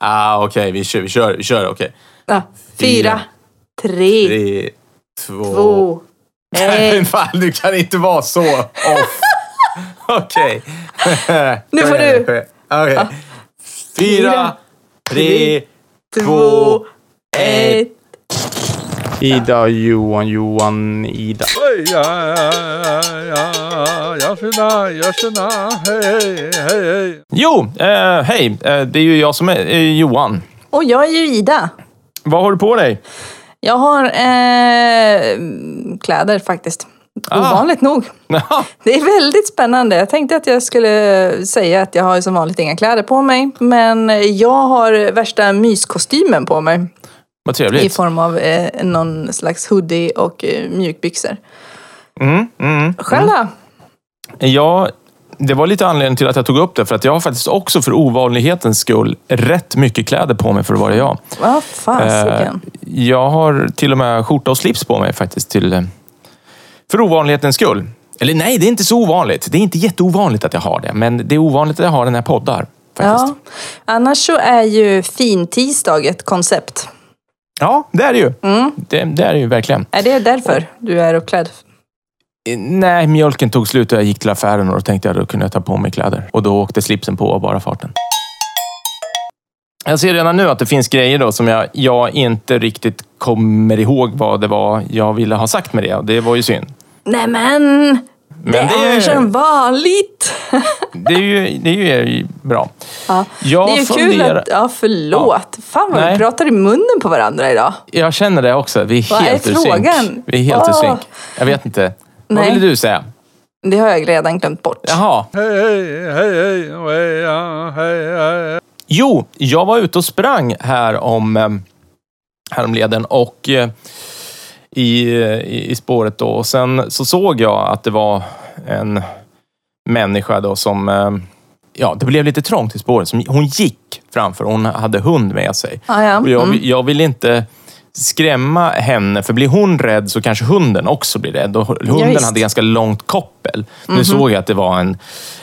Ah, Okej, vi kör, vi kör, vi kör okej. Ja. Fyra, tre, Tre, två... två, Nej, ett. fan, du kan inte vara så off. Okej. Nu får du. Okej. Fyra, tre, två, Två, ett. Ida, Johan, Johan, Ida. Jo, eh, hej. Eh, det är ju jag som är eh, Johan. Och jag är ju Ida. Vad har du på dig? Jag har eh, kläder faktiskt. Ah. Ovanligt nog. Det är väldigt spännande. Jag tänkte att jag skulle säga att jag har ju som vanligt inga kläder på mig. Men jag har värsta myskostymen på mig. Vad I trevligt. form av eh, någon slags hoodie och eh, mjukbyxor. Mm, mm. Själv då? Ja, det var lite anledningen till att jag tog upp det. För att jag har faktiskt också för ovanlighetens skull rätt mycket kläder på mig för att vara jag. Vad Eh, fasiken. jag har till och med skjorta och slips på mig faktiskt. Till, eh, för ovanlighetens skull. Eller nej, det är inte så ovanligt. Det är inte jätteovanligt att jag har det. Men det är ovanligt att jag har den här poddar. Faktiskt. Ja. Annars så är ju fintisdag ett koncept. Ja, det är det ju. Mm. Det, det är det ju verkligen. Är det därför du är uppklädd? Eh, Nej, mjölken tog slut och jag gick till affären och då tänkte jag att då kunde jag ta på mig kläder. Och då åkte slipsen på av bara farten. Jag ser redan nu att det finns grejer då som jag, jag inte riktigt kommer ihåg vad det var jag ville ha sagt med det. Det var ju synd. Nämen! Det, det är som vanligt. Det är ju, det är ju bra. Ja. Jag det är ju kul funderar- att... Ja, förlåt. Fan vad Nej. vi pratar i munnen på varandra idag. Jag känner det också. Vi är Vad är helt ur synk. frågan? Vi är helt ur Åh. synk. Jag vet inte. Vad Nej. ville du säga? Det har jag redan glömt bort. Jaha. Hej, hej, hej, hej, ja, hej, hej. Jo, jag var ute och sprang här om eh, häromleden och eh, i, i, i spåret då. Och sen så såg jag att det var en människa då som... Eh, ja, det blev lite trångt i spåret. Som, hon gick framför hon hade hund med sig. Ah, ja. Och jag, Mm. jag vill inte skrämma henne, för blir hon rädd så kanske hunden också blir rädd. Och hunden. Mhm. hade ganska långt koppel. Nu såg jag att det var en,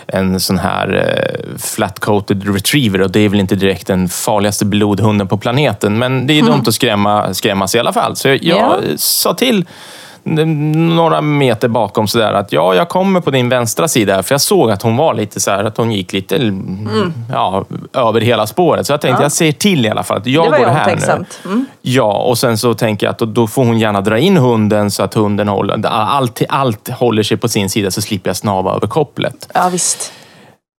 en sån här eh, flat-coated retriever och det är väl inte direkt den farligaste blodhunden på planeten. Men det är dumt att skrämma, skrämmas i alla fall. Så jag, jag Ja. sa till några meter bakom sådär att ja, jag kommer på din vänstra sida. För jag såg att hon var lite så här, att hon gick lite ja, över hela spåret. Så jag tänkte, Mm. Ja. jag säger till i alla fall att jag Det var går här nu. Mm. Ja, och sen så tänker jag att då, då får hon gärna dra in hunden så att hunden håller, allt, allt håller sig på sin sida så slipper jag snava över kopplet. Ja, visst.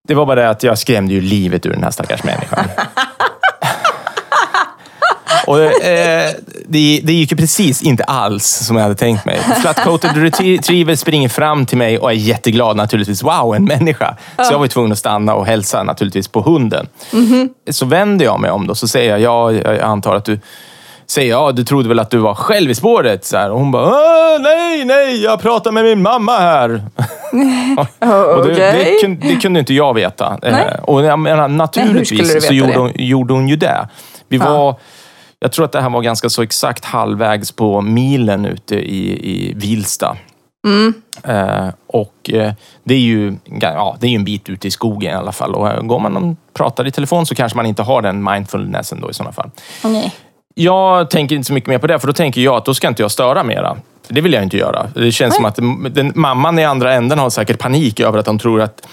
Det var bara det att jag skrämde ju livet ur den här stackars människan. Och, eh, det, det gick ju precis inte alls som jag hade tänkt mig. Flat-coated retriever springer fram till mig och är jätteglad naturligtvis. Wow, en människa! Så jag var ju tvungen att stanna och hälsa naturligtvis på hunden. Så vänder jag mig om då så säger jag, ja, jag antar att du Säger ja, du trodde väl att du var själv i spåret? Så här. Och hon bara, "Åh, nej, nej, jag pratar med min mamma här. Och det, det, kunde, det kunde inte jag veta. Nej. Eh, Och jag menar, Nej, naturligtvis veta så gjorde hon, gjorde hon ju det. Vi var, jag tror att det här var ganska så exakt halvvägs på milen ute i, i Vilsta. Mm. Eh, och eh, det är, ju, ja, det är ju en bit ute i skogen i alla fall. Och eh, går man och pratar i telefon så kanske man inte har den mindfulnessen då i sådana fall. Nej. Jag tänker inte så mycket mer på det, för då tänker jag att då ska inte jag störa mera. Det vill jag inte göra. Det känns som att den, mamman i andra änden har säkert panik över att de tror att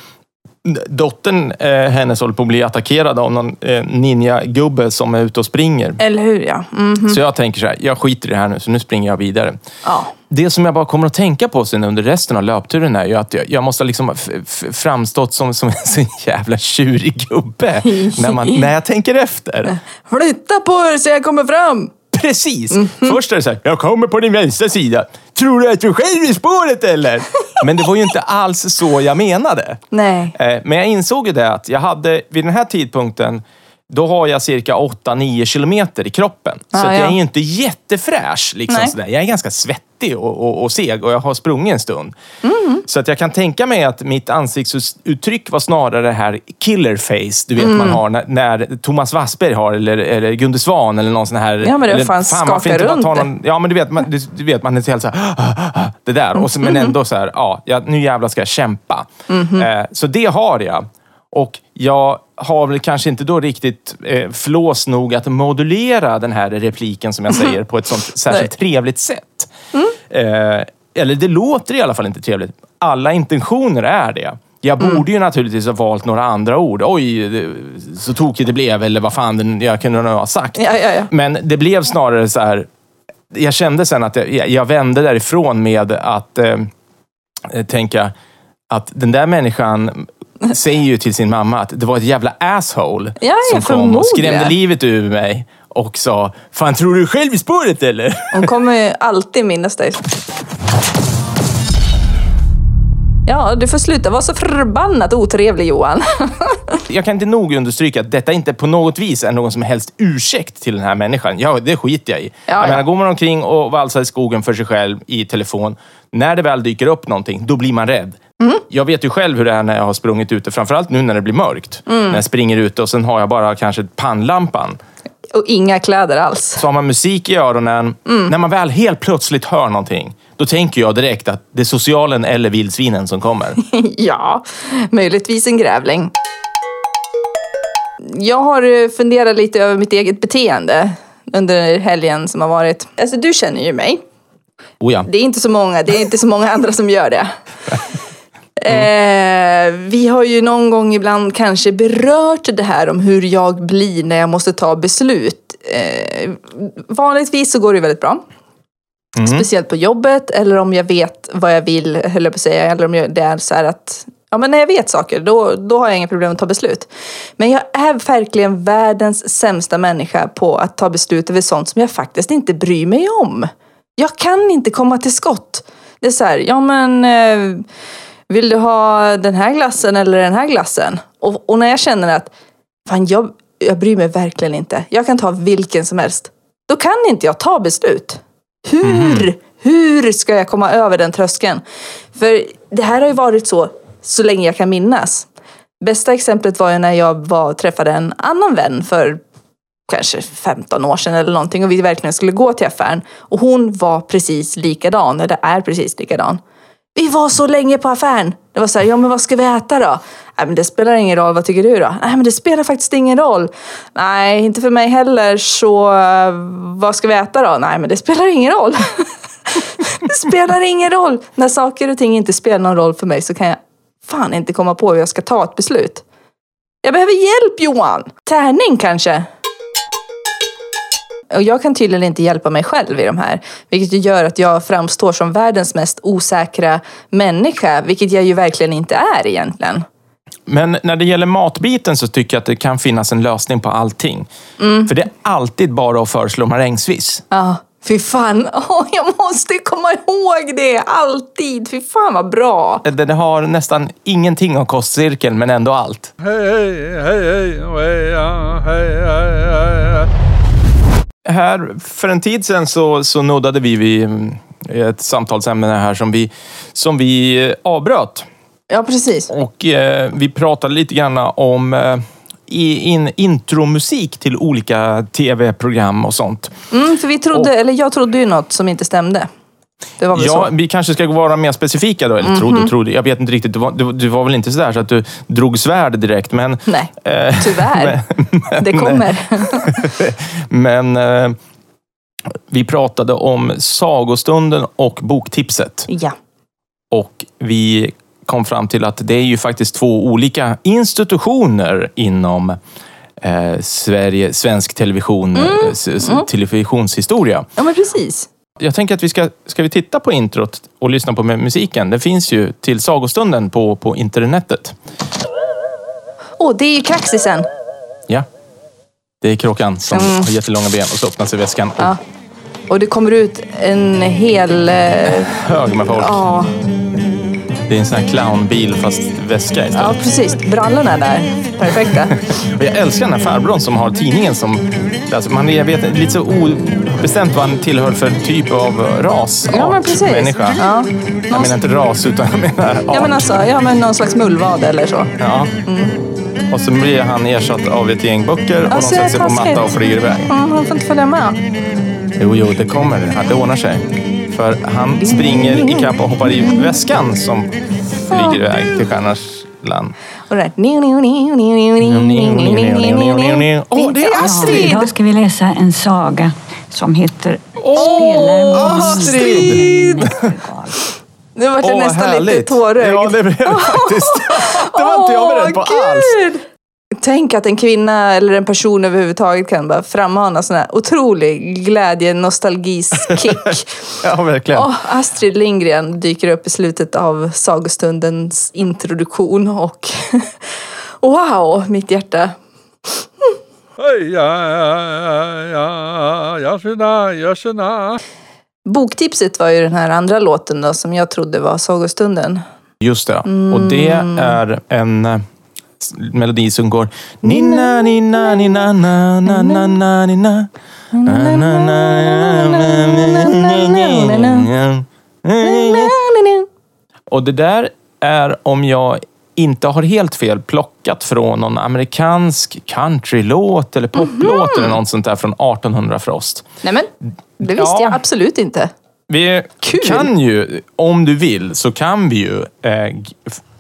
dottern eh, hennes håller på att bli attackerad av någon eh, ninja-gubbe som är ute och springer. Eller hur, ja. Mhm. Så jag tänker så här, jag skiter i det här nu, så nu springer jag vidare. ja. Det som jag bara kommer att tänka på sen under resten av löpturen är ju att jag, jag måste liksom f- f- framstått som, som en så jävla tjurig gubbe när, man, när jag tänker efter. Flytta på er så jag kommer fram! Precis! Mhm. Först är det så här, jag kommer på din vänstra sida. Tror du att du är själv i spåret eller? Men det var ju inte alls så jag menade. Nej. Eh, Men jag insåg ju det att jag hade, vid den här tidpunkten, då har jag cirka 8-9 kilometer i kroppen. Så Ah, jag ja. är ju inte jättefräsch. Liksom sådär. Jag är ganska svettig och, och, och seg och jag har sprungit en stund. Mm. Så att jag kan tänka mig att mitt ansiktsuttryck var snarare det här killer face du vet Mm. man har när, när Thomas Wassberg har eller, eller Gunde Svan eller någon sån här... Ja, men det eller, fan man får skakar runt någon, Ja, men du vet, man, du, vet, man är helt så här, det där. Och så, Mm. men ändå så här, ja, nu jävlar ska jag kämpa. Mhm. Eh, så det har jag. Och jag har väl kanske inte då riktigt eh, flås nog att modulera den här repliken som jag säger på ett sånt särskilt trevligt sätt. Eh, eller det låter i alla fall inte trevligt. Alla intentioner är det. Jag borde ju naturligtvis ha valt några andra ord. Oj, så tokigt det blev, eller vad fan jag kunde ha sagt. Ja, ja, ja. Men det blev snarare så här... Jag kände sen att jag, jag vände därifrån med att eh, tänka att den där människan säger ju till sin mamma att det var ett jävla asshole Ja, som kom och skrämde livet ur mig och sa Fan, tror du själv i spåret eller? Hon kommer ju alltid minnas dig. Ja, du får sluta vara så förbannat otrevlig Johan. Jag kan inte nog understryka att detta inte på något vis är någon som helst ursäkt till den här människan. Ja, det skiter jag i. Ja, jag ja. menar, går man omkring och valsar i skogen för sig själv i telefon, när det väl dyker upp någonting, då blir man rädd. Mm. Jag vet ju själv hur det är när jag har sprungit ute, framförallt nu när det blir mörkt. Mm. När jag springer ute och sen har jag bara kanske pannlampan. Och inga kläder alls. Så har man musik i öronen. Mm. När man väl helt plötsligt hör någonting, då tänker jag direkt att det är socialen eller vildsvinen som kommer. ja, möjligtvis en grävling. Jag har eh, funderat lite över mitt eget beteende under helgen som har varit. Alltså du känner ju mig. Oh ja. Det är inte så många, det är inte så många andra som gör det. Eh, vi har ju någon gång ibland kanske berört det här om hur jag blir när jag måste ta beslut. Eh, vanligtvis så går det väldigt bra. Speciellt på jobbet eller om jag vet vad jag vill, höll jag på att säga. Eller om jag, det är så här att ja, men när jag vet saker, då, då har jag inga problem att ta beslut. Men jag är verkligen världens sämsta människa på att ta beslut över sånt som jag faktiskt inte bryr mig om. Jag kan inte komma till skott. Det är så här, ja men eh, vill du ha den här glassen eller den här glassen? Och, och när jag känner att fan, jag, jag bryr mig verkligen inte. Jag kan ta vilken som helst. Då kan inte jag ta beslut. Hur? Hur ska jag komma över den tröskeln? För det här har ju varit så så länge jag kan minnas. Bästa exemplet var ju när jag var träffade en annan vän för kanske 15 år sedan eller någonting och vi verkligen skulle gå till affären. Och hon var precis likadan, eller är precis likadan. Vi var så länge på affären. Det var så här, ja men vad ska vi äta då? Nej men det spelar ingen roll, vad tycker du då? Nej men det spelar faktiskt ingen roll. Nej, inte för mig heller, så eh, vad ska vi äta då? Nej men det spelar ingen roll. det spelar ingen roll. När saker och ting inte spelar någon roll för mig så kan jag fan inte komma på hur jag ska ta ett beslut. Jag behöver hjälp Johan! Tärning kanske? Och jag kan tydligen inte hjälpa mig själv i de här. Vilket gör att jag framstår som världens mest osäkra människa. Vilket jag ju verkligen inte är egentligen. Men när det gäller matbiten så tycker jag att det kan finnas en lösning på allting. Mm. För det är alltid bara att föreslå marängsviss. Ja, fy fan. Åh, jag måste komma ihåg det. Alltid. Fy fan vad bra. Det, det har nästan ingenting av kostcirkeln, men ändå allt. Hej, hej, hej, hej, hej, hej, hej, hej. Här, för en tid sedan så, så nuddade vi vid mm, ett samtalsämne här som vi, som vi eh, avbröt. Ja, precis. Och eh, vi pratade lite grann om eh, in, intromusik till olika tv-program och sånt. Mm, för vi trodde, eller jag trodde ju något som inte stämde. Ja, så. Vi kanske ska vara mer specifika då. Eller trodde och trodde. Jag vet inte riktigt. Du var, du, du var väl inte sådär så att du drog svärd direkt. Men, Nej, eh, tyvärr. det kommer. men eh, vi pratade om sagostunden och boktipset. ja. Och vi kom fram till att det är ju faktiskt två olika institutioner inom eh, Sverige, svensk television, Mm. s- televisionshistoria. ja, men precis. Jag tänker att vi ska, ska vi titta på introt och lyssna på musiken. Det finns ju till sagostunden på, på internetet. Åh, det är ju Kraxisen. Ja. Det är kråkan som har jättelånga ben och så öppnar sig väskan. Och Mm. Ja. Och det kommer ut en hel... eh, hög med folk. Ja, Det är en sån här clownbil fast väska ja, istället. precis. Brallorna där. Perfekta. Jag älskar den här farbrorn som har tidningen som... Alltså man är, jag vet lite så obestämt vad han tillhör för typ av ras, Ja, men precis. människa. Ja. Jag menar inte ras, utan jag menar art. Ja, men alltså, ja, men någon slags mullvad eller så. Ja. Och så blir han ersatt av ett gäng böcker och Alltså, de sätter sig på matta och flyger iväg. Mm, han får inte följa med. Jo, jo, det kommer. Det ordnar sig. För han springer ikapp och hoppar i väskan som flyger iväg till stjärnors Land. Och det. Åh, det är Astrid! idag ska vi läsa en saga som heter Spelaren Astrid! Nu vart jag nästan lite tårögd. Ja, det blev det faktiskt. Det var inte jag beredd på alls. Tänk att en kvinna eller en person överhuvudtaget kan bara frammana sån här otrolig glädje, nostalgiskick. Ja, verkligen. Åh, Astrid Lindgren dyker upp i slutet av sagostundens introduktion och wow, mitt hjärta. Hej, ja, ja, ja, ja, tjena, ja, tjena. Boktipset var ju den här andra låten då, som jag trodde var sagostunden. Just det. Och det är en eh, melodi som går... Nina, nina, nina, na, na, na, na, nina. Na, na, na. Och det där är, om jag inte har helt fel, plockat från någon amerikansk countrylåt eller poplåt eller något sånt där från 1800 Frost. Nej men, det visste Ja. jag absolut inte. Vi Kul. kan ju, om du vill, så kan vi ju eh,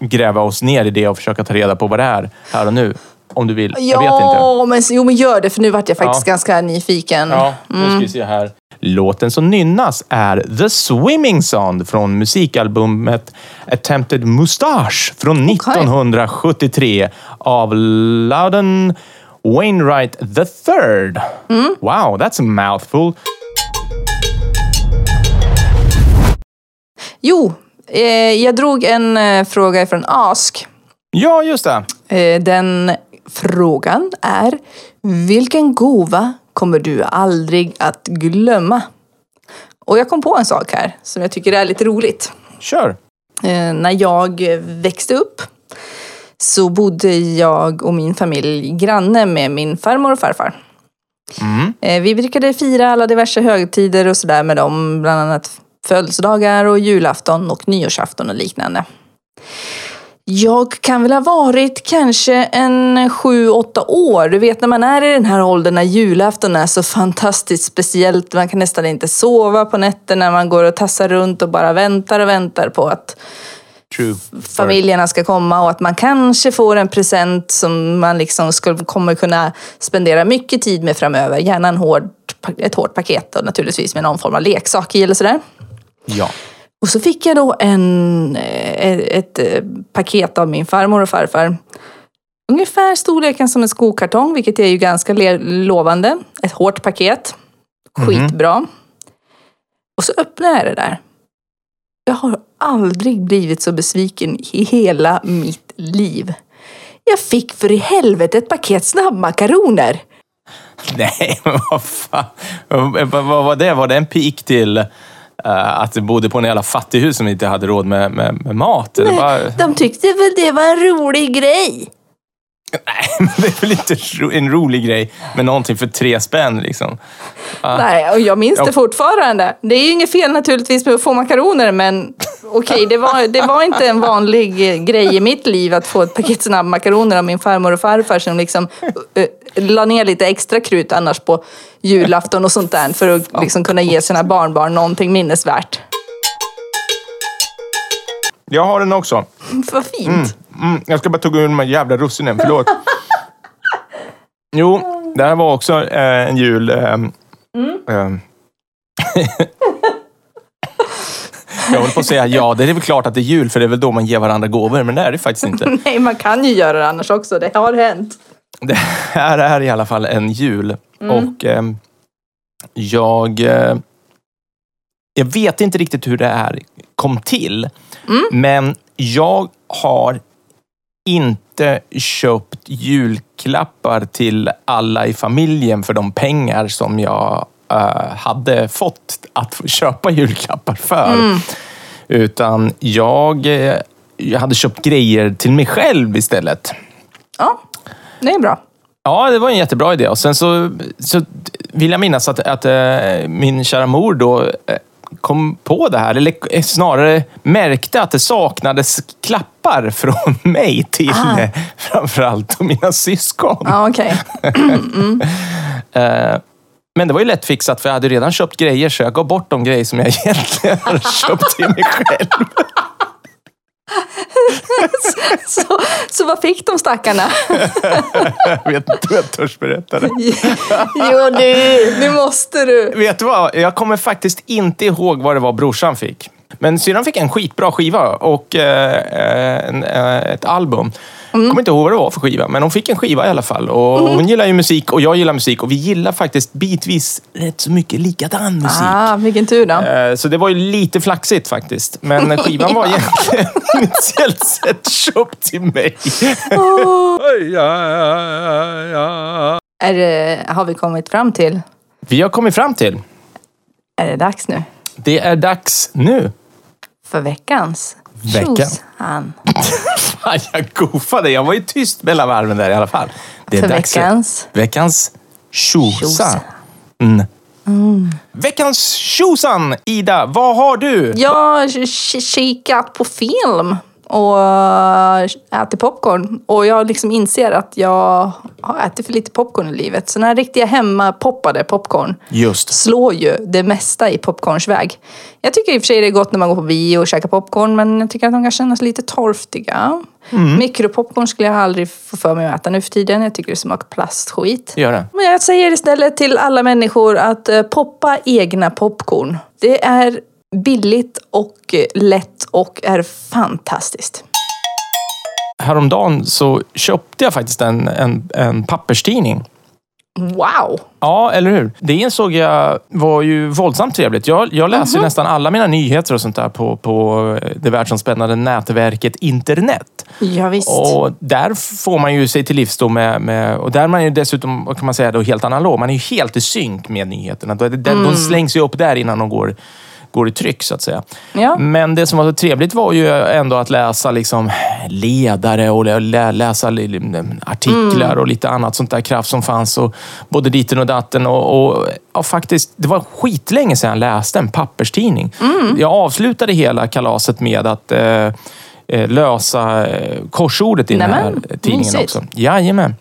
gräva oss ner i det och försöka ta reda på vad det är här och nu. Om du vill. Jag vet inte. Ja, men, jo, men gör det för nu vart jag faktiskt Ja. ganska nyfiken. Ja, nu ska vi se här. Låten som nynnas är The Swimming Song från musikalbumet Attempted Moustache från 1973 av Loudon Wainwright III. Wow, that's a mouthful. Jo, jag drog en eh, fråga från Ask. Ja, just det. Eh, den frågan är Vilken gåva kommer du aldrig att glömma? Och jag kom på en sak här som jag tycker är lite roligt. Kör. Eh, när jag växte upp så bodde jag och min familj granne med min farmor och farfar. Eh, vi brukade fira alla diverse högtider och sådär med dem, bland annat födelsedagar och julafton och nyårsafton och liknande. Jag kan väl ha varit kanske en sju, åtta år. Du vet när man är i den här åldern när julafton är så fantastiskt speciellt. Man kan nästan inte sova på nätterna. Man går och tassar runt och bara väntar och väntar på att True. familjerna ska komma och att man kanske får en present som man liksom skulle, kommer kunna spendera mycket tid med framöver. Gärna en hård, ett hårt paket och naturligtvis med någon form av leksak i eller sådär. Ja. Och så fick jag då en, eh, ett eh, paket av min farmor och farfar. Ungefär storleken som en skokartong, vilket är ju ganska lovande. Ett hårt paket. Skitbra. Och så öppnar jag det där. Jag har aldrig blivit så besviken i hela mitt liv. Jag fick för i helvete ett paket snabbmakaroner. Nej, men vad fan. Vad, var det? Var det en pik till att du bodde på en jävla fattighus som inte hade råd med, med, med mat? Eller bara, De tyckte väl det var en rolig grej. Nej, men det är väl inte en rolig grej med någonting för tre spänn liksom. Nej, och jag minns det fortfarande. Det är ju inget fel naturligtvis med att få makaroner, men okej, det, var, det var inte en vanlig grej i mitt liv att få ett paket snabbmakaroner av min farmor och farfar som liksom uh, la ner lite extra krut annars på julafton och sånt där för att liksom kunna ge sina barnbarn någonting minnesvärt. Jag har den också. Vad fint. Mm, jag ska bara tugga ur de här jävla russinen, förlåt. Jo, det här var också eh, en jul... ehm, ehm. jag håller på att säga ja, det är väl klart att det är jul, för det är väl då man ger varandra gåvor, men det är det faktiskt inte. Nej, man kan ju göra det annars också. Det har hänt. Det här är i alla fall en jul. Och ehm, jag... Eh, jag vet inte riktigt hur det här kom till. Men jag har inte köpt julklappar till alla i familjen för de pengar som jag eh, hade fått att köpa julklappar för. Utan jag, eh, jag hade köpt grejer till mig själv istället. Ja, det är bra. Ja, det var en jättebra idé. Och sen så, så vill jag minnas att, att eh, min kära mor då kom på det här, eller snarare märkte att det saknades klappar från mig till Ah. framförallt mina syskon. Ja, okej. Eh, men det var ju lätt fixat för jag hade redan köpt grejer så jag gav bort de grejer som jag egentligen hade köpt till mig själv. Så, så vad fick de stackarna? Jag vet inte om jag törs berätta det. Jo du, nu måste du. Vet du vad? Jag kommer faktiskt inte ihåg vad det var brorsan fick. Men syrran fick en skitbra skiva och eh, en, eh, ett album. Jag kommer inte ihåg vad det var för skiva, men hon fick en skiva i alla fall. Och Hon gillar ju musik och jag gillar musik och vi gillar faktiskt bitvis rätt så mycket likadan musik. Ah, vilken tur då. Eh, Så det var ju lite flaxigt faktiskt. Men skivan var egentligen initiellt sett köpt till mig. Ja. Är det, har vi kommit fram till? Vi har kommit fram till, Är det dags nu? det är dags nu. För veckans Veckan. Fan, jag goofade. Jag var ju tyst mellan varven där i alla fall. Det är För dags veckans Veckans tjosan. Mm. Veckans tjosan! Ida, vad har du? Jag har kikat på film och äh, ätit popcorn. Och jag liksom inser att jag har ätit för lite popcorn i livet. Så den här riktiga hemmapoppade popcorn Just. slår ju det mesta i popcorns väg. Jag tycker i och för sig det är gott när man går på bio och käkar popcorn, men jag tycker att de kan kännas lite torftiga. Mikropopcorn skulle jag aldrig få för mig att äta nu för tiden. Jag tycker det smakar plastskit. Gör det. Men jag säger istället till alla människor att eh, poppa egna popcorn. Det är billigt och eh, lätt och är fantastiskt. Häromdagen så köpte jag faktiskt en, en, en papperstidning. Wow! Ja, eller hur? Det insåg jag var ju våldsamt trevligt. Jag, jag läser ju nästan alla mina nyheter och sånt där på, på det världsomspännande nätverket internet. Ja, visst. Och där får man ju sig till livs då med, med... Och där är man ju dessutom, kan man säga, då, helt analog. Man är ju helt i synk med nyheterna. De, Mm. de slängs ju upp där innan de går, går i tryck, så att säga. Ja. Men det som var så trevligt var ju ändå att läsa liksom ledare och lä, läsa li- artiklar Mm. och lite annat sånt där kraft som fanns. Och både ditten och datten. Och, och ja, faktiskt, det var skitlänge sedan jag läste en papperstidning. Mm. Jag avslutade hela kalaset med att eh, eh, lösa eh, korsordet i den här Nämen, tidningen mysigt. Mm. också. Jajamän.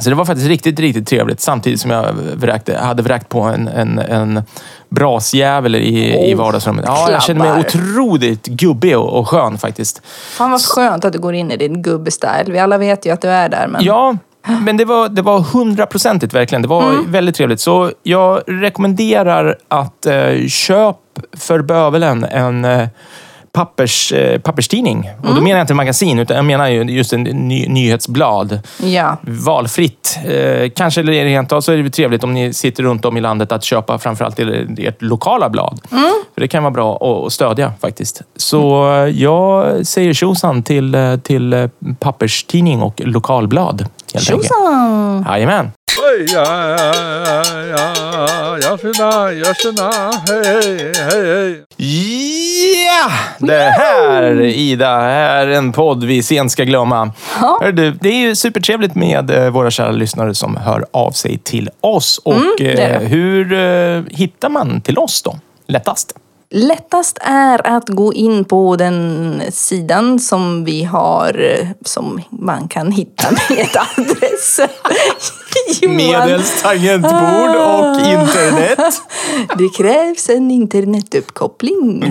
Så det var faktiskt riktigt, riktigt trevligt. Samtidigt som jag vräkte, hade vräkt på en, en, en brasjävel i, i Oh, vardagsrummet. Ja, jag kände mig otroligt gubbig och, och skön faktiskt. Fan vad skönt att du går in i din gubbestyle. Vi alla vet ju att du är där. Men... Ja, men det var, det var hundraprocentigt verkligen. Det var Mm. väldigt trevligt. Så jag rekommenderar att eh, köp för bövelen en eh, pappers, eh, papperstidning. Och Mm. då menar jag inte magasin, utan jag menar ju just en ny, nyhetsblad. Ja. valfritt. Eh, kanske rent av så är det trevligt om ni sitter runt om i landet att köpa framförallt ert, lokala blad. För det kan vara bra att, stödja faktiskt. Så eh, jag säger tjosan till, eh, till papperstidning och lokalblad. Tjosan! Jajamän. Oj, ja, ja, ja, ja, hej, hej, hej. Ja! Det här, Ida, är en podd vi sent ska glömma. Ja. Hör du, det är ju supertrevligt med eh, våra kära lyssnare som hör av sig till oss. Och det är eh, det. hur eh, hittar man till oss då? Lättast? Lättast är att gå in på den sidan som vi har, som man kan hitta med adress. Johan, Medelst tangentbord och internet. det krävs en internetuppkoppling.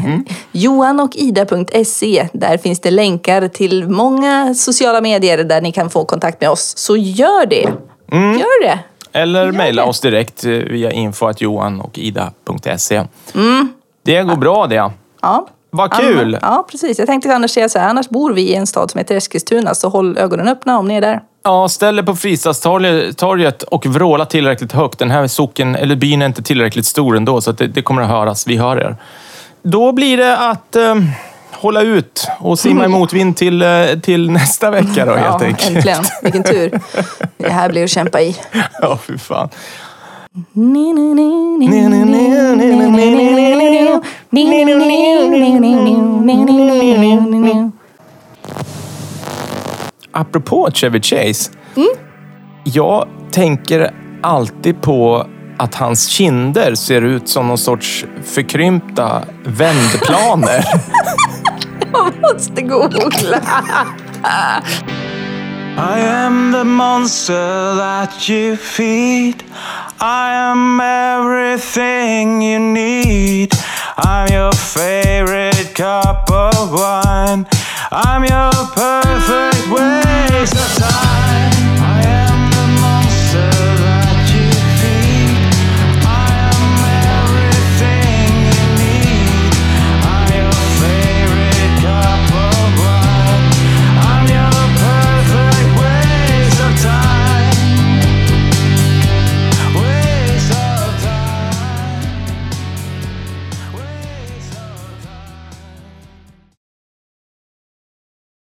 Johan och Ida.se. Där finns det länkar till många sociala medier där ni kan få kontakt med oss. Så gör det! Gör det! Eller mejla oss direkt via info.johanochida.se. Mm. Det går bra det. Ja. Vad kul! Ja, precis. Jag tänkte annars säga så här, annars bor vi i en stad som heter Eskilstuna, så håll ögonen öppna om ni är där. Ja, ställ er på Fristadstorget och vråla tillräckligt högt. Den här socken, eller byn är inte tillräckligt stor ändå, så att det, det kommer att höras. Vi hör er. Då blir det att eh, hålla ut och simma i motvind till, eh, till nästa vecka då, helt ja, enkelt. äntligen. Vilken tur. Det här blir att kämpa i. Ja, fy fan. Apropå Chevy Chase. Jag tänker alltid på att hans kinder ser ut som någon sorts förkrympta vändplaner. Måste googla. I am the monster that you feed. I am everything you need. I'm your favorite cup of wine. I'm your perfect waste of time.